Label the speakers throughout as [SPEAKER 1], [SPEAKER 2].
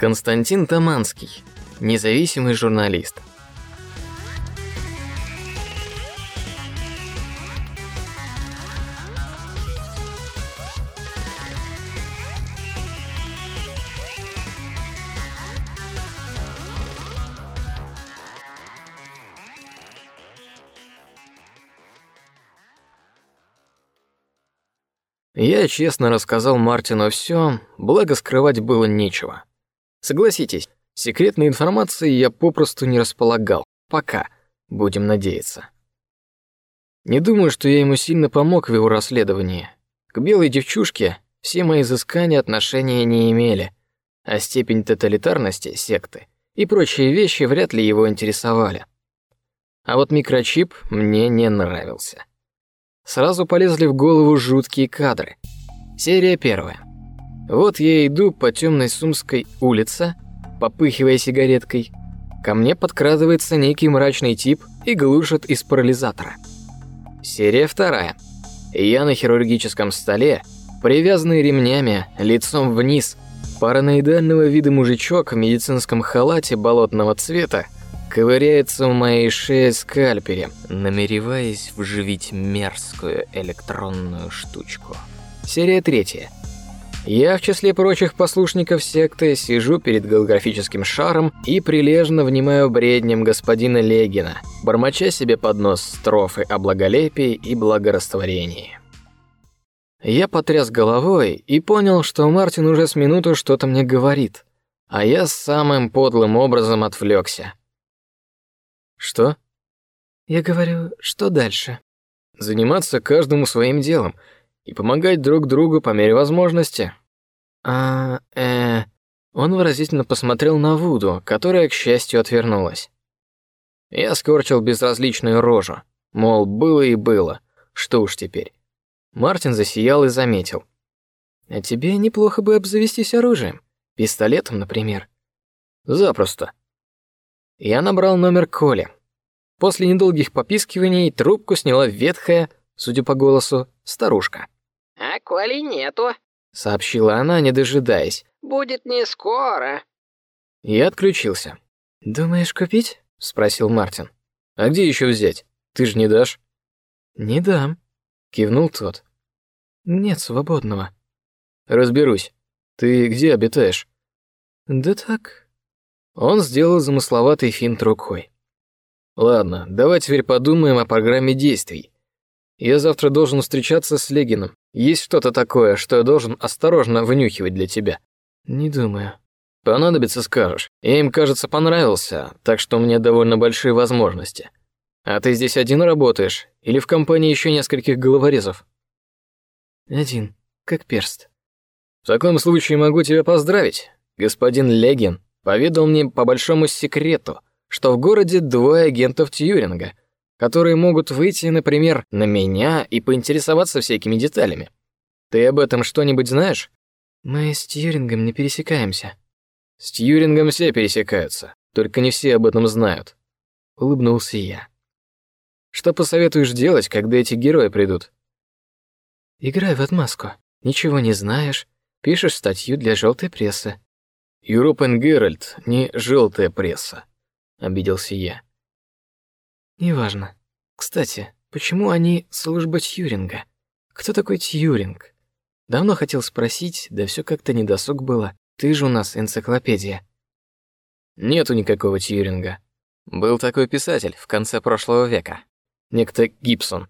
[SPEAKER 1] Константин Таманский, независимый журналист. Я честно рассказал Мартину все, благо скрывать было нечего. Согласитесь, секретной информацией я попросту не располагал. Пока, будем надеяться. Не думаю, что я ему сильно помог в его расследовании. К белой девчушке все мои изыскания отношения не имели, а степень тоталитарности секты и прочие вещи вряд ли его интересовали. А вот микрочип мне не нравился. Сразу полезли в голову жуткие кадры. Серия первая. Вот я иду по темной Сумской улице, попыхивая сигареткой. Ко мне подкрадывается некий мрачный тип и глушит из парализатора. Серия вторая. Я на хирургическом столе, привязанный ремнями, лицом вниз. Параноидального вида мужичок в медицинском халате болотного цвета ковыряется в моей шее скальпелем, намереваясь вживить мерзкую электронную штучку. Серия третья. Я в числе прочих послушников секты сижу перед голографическим шаром и прилежно внимаю бредням господина Легина, бормоча себе под нос строфы о благолепии и благорастворении. Я потряс головой и понял, что Мартин уже с минуту что-то мне говорит, а я самым подлым образом отвлекся. Что? Я говорю, что дальше? Заниматься каждому своим делом и помогать друг другу по мере возможности. А, э, он выразительно посмотрел на Вуду, которая, к счастью, отвернулась. Я скорчил безразличную рожу, мол, было и было, что уж теперь. Мартин засиял и заметил: "А тебе неплохо бы обзавестись оружием, пистолетом, например". Запросто. Я набрал номер Коли. После недолгих попискиваний трубку сняла ветхая, судя по голосу, старушка.
[SPEAKER 2] «А Коли нету», —
[SPEAKER 1] сообщила она, не дожидаясь.
[SPEAKER 2] «Будет не скоро».
[SPEAKER 1] Я отключился. «Думаешь купить?» — спросил Мартин. «А где еще взять? Ты же не дашь?» «Не дам», — кивнул тот. «Нет свободного». «Разберусь. Ты где обитаешь?» «Да так». Он сделал замысловатый финт рукой. Ладно, давай теперь подумаем о программе действий. Я завтра должен встречаться с Легином. Есть что-то такое, что я должен осторожно вынюхивать для тебя? Не думаю. Понадобится, скажешь. Я им, кажется, понравился, так что у меня довольно большие возможности. А ты здесь один работаешь или в компании еще нескольких головорезов? Один, как перст. В таком случае могу тебя поздравить. Господин Легин поведал мне по большому секрету, что в городе двое агентов Тьюринга, которые могут выйти, например, на меня и поинтересоваться всякими деталями. Ты об этом что-нибудь знаешь? Мы с Тьюрингом не пересекаемся. С Тьюрингом все пересекаются, только не все об этом знают. Улыбнулся я. Что посоветуешь делать, когда эти герои придут? Играй в отмазку. Ничего не знаешь, пишешь статью для желтой прессы. European Геральт не желтая пресса обиделся я. Неважно. Кстати, почему они служба Тьюринга? Кто такой Тьюринг? Давно хотел спросить, да все как-то недосуг было. Ты же у нас энциклопедия. Нету никакого Тьюринга. Был такой писатель в конце прошлого века, некто Гибсон.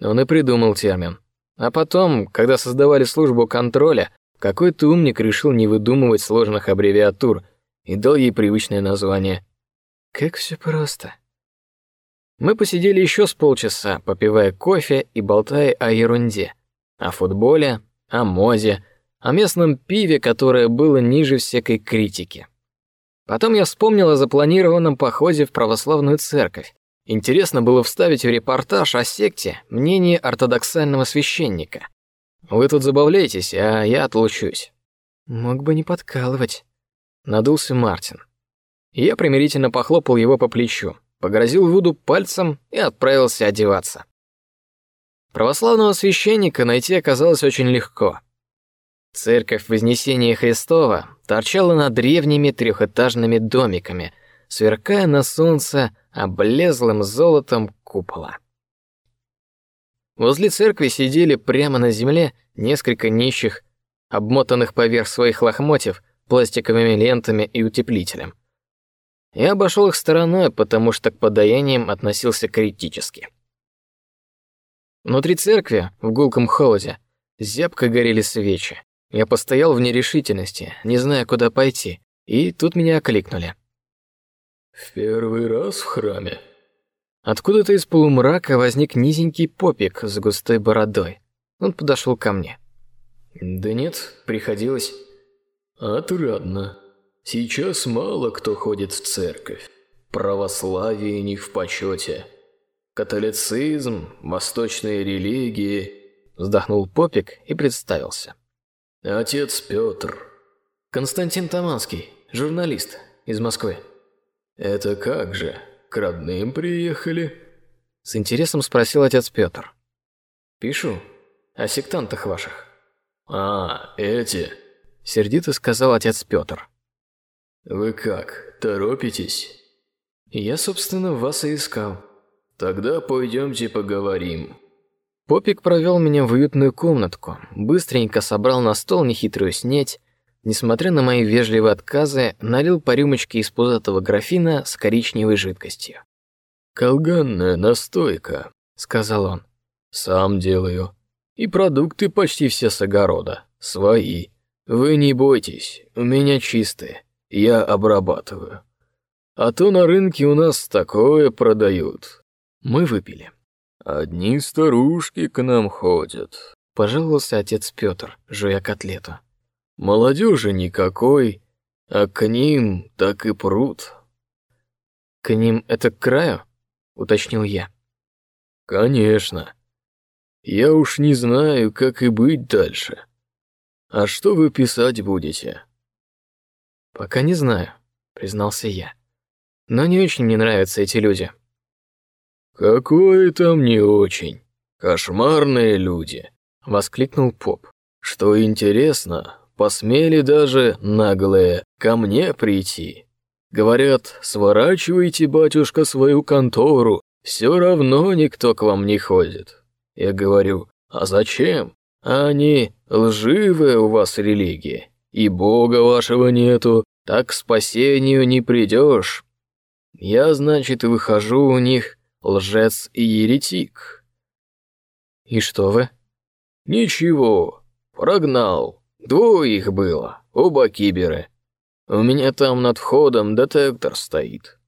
[SPEAKER 1] Он и придумал термин. А потом, когда создавали службу контроля, какой-то умник решил не выдумывать сложных аббревиатур и дал ей привычное название как все просто. Мы посидели еще с полчаса, попивая кофе и болтая о ерунде, о футболе, о моде, о местном пиве, которое было ниже всякой критики. Потом я вспомнил о запланированном походе в православную церковь. Интересно было вставить в репортаж о секте мнение ортодоксального священника. Вы тут забавляетесь, а я отлучусь. Мог бы не подкалывать. Надулся Мартин. Я примирительно похлопал его по плечу, погрозил Вуду пальцем и отправился одеваться. Православного священника найти оказалось очень легко. Церковь Вознесения Христова торчала над древними трехэтажными домиками, сверкая на солнце облезлым золотом купола. Возле церкви сидели прямо на земле несколько нищих, обмотанных поверх своих лохмотьев пластиковыми лентами и утеплителем. Я обошел их стороной, потому что к подаяниям относился критически. Внутри церкви, в гулком холоде, зябко горели свечи. Я постоял в нерешительности, не зная, куда пойти, и тут меня окликнули.
[SPEAKER 3] «В первый раз в храме?»
[SPEAKER 1] Откуда-то из полумрака возник низенький попик с густой бородой. Он подошел ко мне.
[SPEAKER 3] «Да нет, приходилось». «Отрадно. Сейчас мало кто ходит в церковь. Православие не в почете. Католицизм, восточные религии...»
[SPEAKER 1] Вздохнул попик и представился.
[SPEAKER 3] «Отец Петр».
[SPEAKER 1] «Константин Таманский, журналист из Москвы».
[SPEAKER 3] «Это как же?» к родным приехали?»
[SPEAKER 1] С интересом спросил отец Петр. «Пишу. О сектантах ваших».
[SPEAKER 3] «А, эти?»
[SPEAKER 1] Сердито сказал отец Петр.
[SPEAKER 3] «Вы как, торопитесь?»
[SPEAKER 1] «Я, собственно, вас и искал».
[SPEAKER 3] «Тогда пойдемте поговорим».
[SPEAKER 1] Попик провел меня в уютную комнатку, быстренько собрал на стол нехитрую снеть, несмотря на мои вежливые отказы, налил по рюмочке из пузатого графина с коричневой жидкостью.
[SPEAKER 3] «Колганная настойка», — сказал он. «Сам делаю. И продукты почти все с огорода. Свои. Вы не бойтесь, у меня чистые. Я обрабатываю. А то на рынке у нас такое продают».
[SPEAKER 1] Мы выпили.
[SPEAKER 3] «Одни старушки к нам ходят», —
[SPEAKER 1] пожаловался отец Петр, жуя котлету.
[SPEAKER 3] Молодежи никакой, а к ним так и прут.
[SPEAKER 1] К ним это к краю? Уточнил я.
[SPEAKER 3] Конечно. Я уж не знаю, как и быть дальше. А что вы писать будете?
[SPEAKER 1] Пока не знаю, признался я. Но не очень мне нравятся эти люди.
[SPEAKER 3] Какое там не очень. Кошмарные люди, воскликнул поп. Что интересно, посмели даже наглые ко мне прийти. Говорят, сворачивайте, батюшка, свою контору, все равно никто к вам не ходит. Я говорю, а зачем? Они лживая у вас религия, и Бога вашего нету, так к спасению не придешь. Я, значит, выхожу у них лжец и еретик.
[SPEAKER 1] И что вы?
[SPEAKER 3] Ничего, прогнал. Двое их было, оба киберы. У меня там над входом детектор стоит.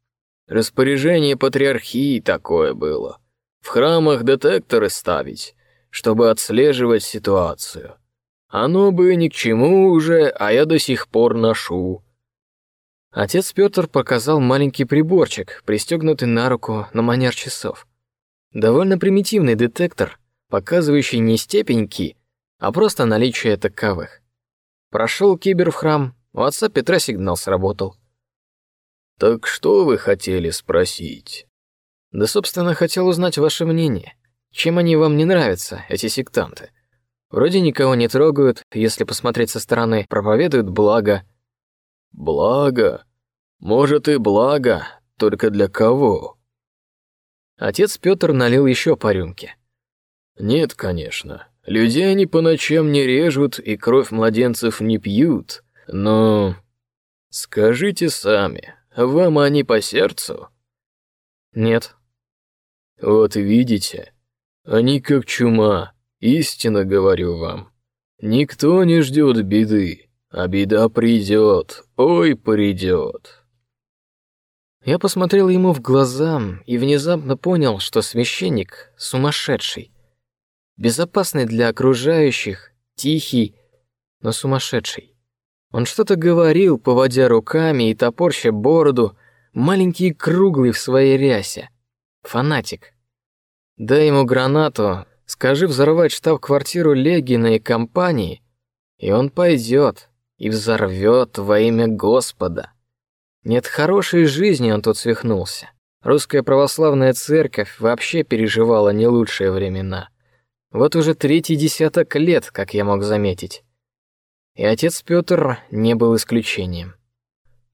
[SPEAKER 3] Распоряжение патриархии такое было. В храмах детекторы ставить, чтобы отслеживать ситуацию. Оно бы ни к чему уже, а я до сих пор ношу.
[SPEAKER 1] Отец Петр показал маленький приборчик, пристегнутый на руку на манер часов. Довольно примитивный детектор, показывающий не степень ки, а просто наличие таковых. Прошел кибер в храм, у отца Петра сигнал сработал.
[SPEAKER 3] «Так что вы хотели спросить?»
[SPEAKER 1] «Да, собственно, хотел узнать ваше мнение. Чем они вам не нравятся, эти сектанты? Вроде никого не трогают, если посмотреть со стороны, проповедуют благо».
[SPEAKER 3] «Благо? Может и благо, только для кого?»
[SPEAKER 1] Отец Петр налил еще по рюмке.
[SPEAKER 3] «Нет, конечно. Людей они по ночам не режут и кровь младенцев не пьют, но... Скажите сами, вам они по сердцу?
[SPEAKER 1] Нет.
[SPEAKER 3] Вот видите, они как чума, истинно говорю вам. Никто не ждет беды, а беда придет, ой, придет.
[SPEAKER 1] Я посмотрел ему в глаза и внезапно понял, что священник сумасшедший безопасный для окружающих, тихий, но сумасшедший. Он что-то говорил, поводя руками и топорща бороду, маленький и круглый в своей рясе. Фанатик. Дай ему гранату, скажи взорвать штаб-квартиру Легина и компании, и он пойдет и взорвет во имя Господа. Нет хорошей жизни он тут свихнулся. Русская православная церковь вообще переживала не лучшие времена. Вот уже третий десяток лет, как я мог заметить. И отец Петр не был исключением.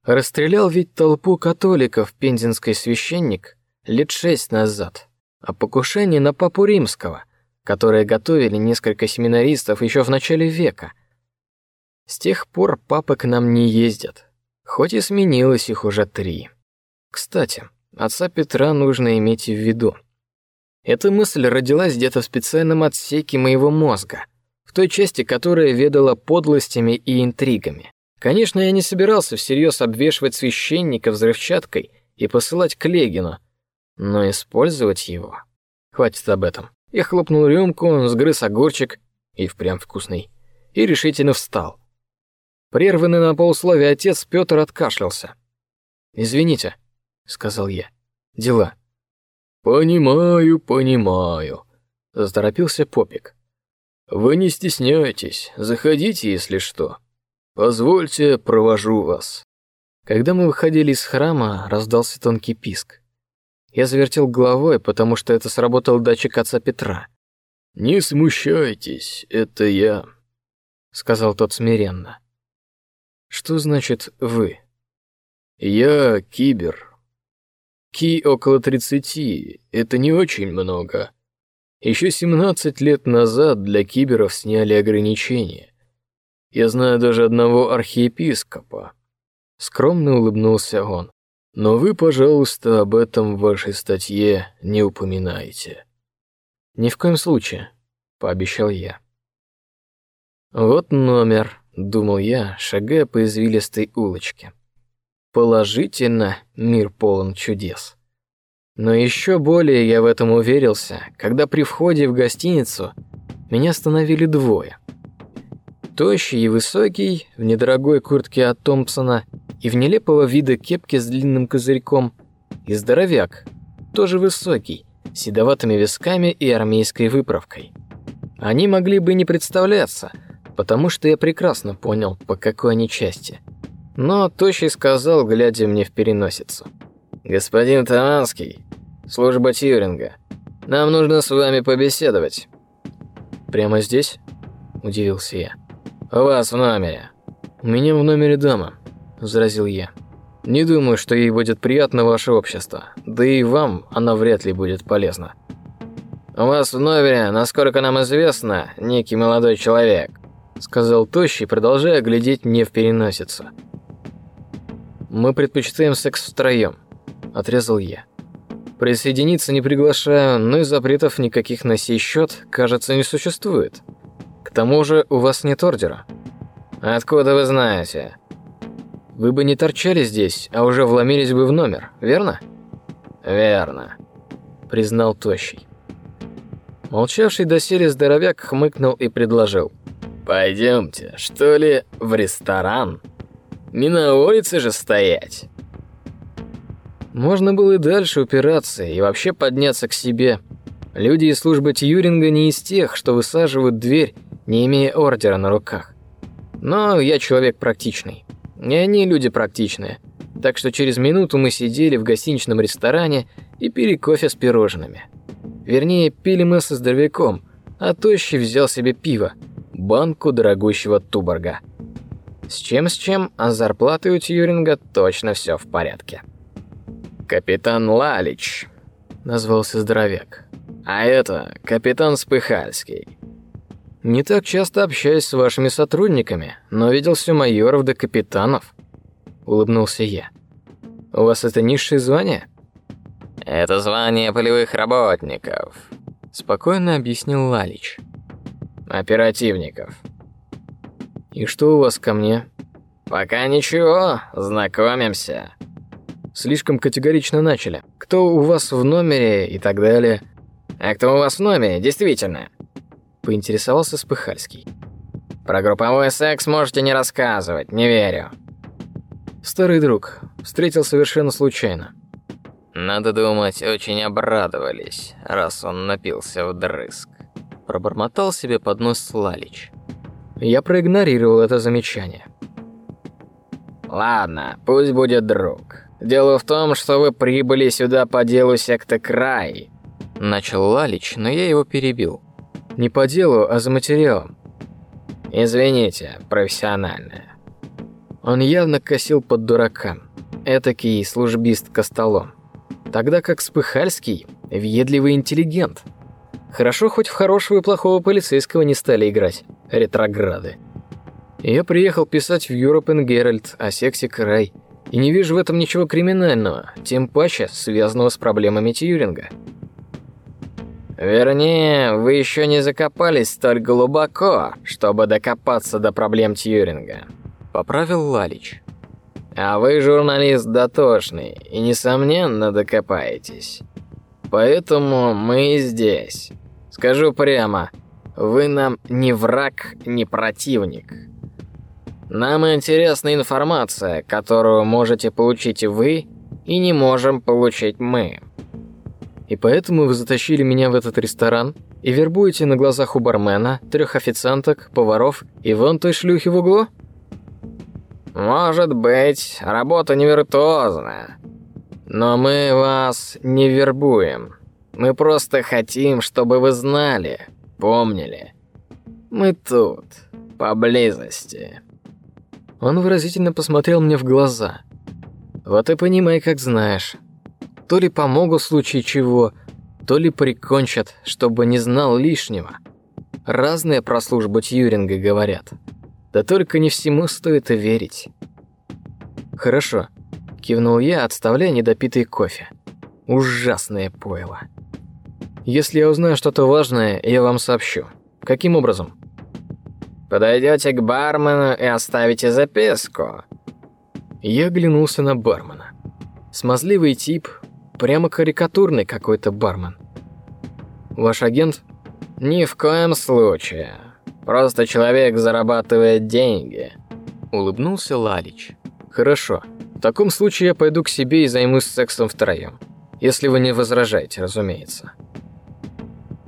[SPEAKER 1] Расстрелял ведь толпу католиков пензенский священник лет шесть назад, о покушении на папу римского, которое готовили несколько семинаристов еще в начале века. С тех пор папы к нам не ездят, хоть и сменилось их уже три. Кстати, отца Петра нужно иметь в виду. Эта мысль родилась где-то в специальном отсеке моего мозга, в той части, которая ведала подлостями и интригами. Конечно, я не собирался всерьез обвешивать священника взрывчаткой и посылать к Легину, но использовать его. Хватит об этом. Я хлопнул рюмку, сгрыз огурчик, и впрямь вкусный, и решительно встал. Прерванный на полусловие отец Петр откашлялся. «Извините», — сказал я, — «дела».
[SPEAKER 3] «Понимаю, понимаю», — заторопился Попик. «Вы не стесняйтесь, заходите, если что». Позвольте, провожу вас.
[SPEAKER 1] Когда мы выходили из храма, раздался тонкий писк. Я завертел головой, потому что это сработал датчик отца Петра.
[SPEAKER 3] Не смущайтесь, это я,
[SPEAKER 1] сказал тот смиренно. Что значит вы?
[SPEAKER 3] Я кибер. Ки около тридцати. Это не очень много. Еще семнадцать лет назад для киберов сняли ограничения. Я знаю даже одного архиепископа. Скромно улыбнулся он. Но вы, пожалуйста, об этом в вашей статье не упоминайте.
[SPEAKER 1] Ни в коем случае, пообещал я. Вот номер, думал я, шагая по извилистой улочке. Положительно, мир полон чудес. Но еще более я в этом уверился, когда при входе в гостиницу меня остановили двое. Тощий и высокий, в недорогой куртке от Томпсона и в нелепого вида кепке с длинным козырьком, и здоровяк, тоже высокий, седоватыми висками и армейской выправкой. Они могли бы не представляться, потому что я прекрасно понял, по какой они части. Но Тощий сказал, глядя мне в переносицу. «Господин Таманский, служба Тьюринга, нам нужно с вами побеседовать». «Прямо здесь?» – удивился я. «У вас в номере». «У меня в номере дама», – возразил я. «Не думаю, что ей будет приятно ваше общество, да и вам она вряд ли будет полезна». «У вас в номере, насколько нам известно, некий молодой человек», – сказал Тощий, продолжая глядеть мне в переносицу. «Мы предпочитаем секс втроем», – отрезал я. «Присоединиться не приглашаю, но и запретов никаких на сей счет, кажется, не существует». К тому же у вас нет ордера. Откуда вы знаете? Вы бы не торчали здесь, а уже вломились бы в номер, верно? Верно, признал Тощий. Молчавший доселе здоровяк хмыкнул и предложил. «Пойдемте, что ли, в ресторан? Не на улице же стоять!» Можно было и дальше упираться и вообще подняться к себе. Люди из службы Тьюринга не из тех, что высаживают дверь не имея ордера на руках. Но я человек практичный. И они люди практичные. Так что через минуту мы сидели в гостиничном ресторане и пили кофе с пирожными. Вернее, пили мы со здоровяком, а Тощий взял себе пиво, банку дорогущего Туборга. С чем с чем, а с зарплатой у Тьюринга точно все в порядке. «Капитан Лалич», — назвался здоровяк. «А это капитан Спыхальский. Не так часто общаюсь с вашими сотрудниками, но видел все майоров да капитанов. Улыбнулся я. У вас это низшее звание? Это звание полевых работников. Спокойно объяснил Лалич. Оперативников. И что у вас ко мне? Пока ничего, знакомимся. Слишком категорично начали. Кто у вас в номере и так далее. А кто у вас в номере, действительно? Поинтересовался Спыхальский. Про групповой секс можете не рассказывать, не верю. Старый друг, встретил совершенно случайно. Надо думать, очень обрадовались, раз он напился вдрызг. Пробормотал себе под нос Лалич. Я проигнорировал это замечание. Ладно, пусть будет друг. Дело в том, что вы прибыли сюда по делу секты Край. Начал Лалич, но я его перебил. Не по делу, а за материалом. Извините, профессиональная. Он явно косил под дурака. Этакий службист костолом. Тогда как Спыхальский – въедливый интеллигент. Хорошо, хоть в хорошего и плохого полицейского не стали играть. Ретрограды. Я приехал писать в and Herald о сексе Край – и не вижу в этом ничего криминального, тем паче связанного с проблемами Тьюринга.
[SPEAKER 2] Вернее, вы еще не закопались столь глубоко, чтобы докопаться до проблем Тьюринга, поправил Лалич. А вы журналист дотошный и несомненно докопаетесь. Поэтому мы и здесь. Скажу прямо, вы нам не враг, не противник. Нам интересна информация, которую можете получить вы и не можем получить мы.
[SPEAKER 1] И поэтому вы затащили меня в этот ресторан и вербуете на глазах у бармена, трех официанток, поваров и вон той шлюхи в углу?
[SPEAKER 2] Может быть, работа не виртуозная. Но мы вас не вербуем. Мы просто хотим, чтобы вы знали, помнили. Мы тут, поблизости.
[SPEAKER 1] Он выразительно посмотрел мне в глаза. Вот и понимай, как знаешь. То ли помогут в случае чего, то ли прикончат, чтобы не знал лишнего. Разные про службу Тьюринга говорят. Да только не всему стоит верить. Хорошо, кивнул я, отставляя недопитый кофе. Ужасное пойло. Если я узнаю что-то важное, я вам сообщу. Каким образом?
[SPEAKER 2] Подойдете к бармену и оставите записку.
[SPEAKER 1] Я оглянулся на бармена. Смазливый тип, прямо карикатурный какой-то бармен. Ваш агент?
[SPEAKER 2] Ни в коем случае. Просто человек зарабатывает деньги.
[SPEAKER 1] Улыбнулся Лалич. Хорошо. В таком случае я пойду к себе и займусь сексом втроем. Если вы не возражаете, разумеется.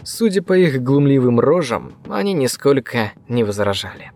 [SPEAKER 1] Судя по их глумливым рожам, они нисколько не возражали.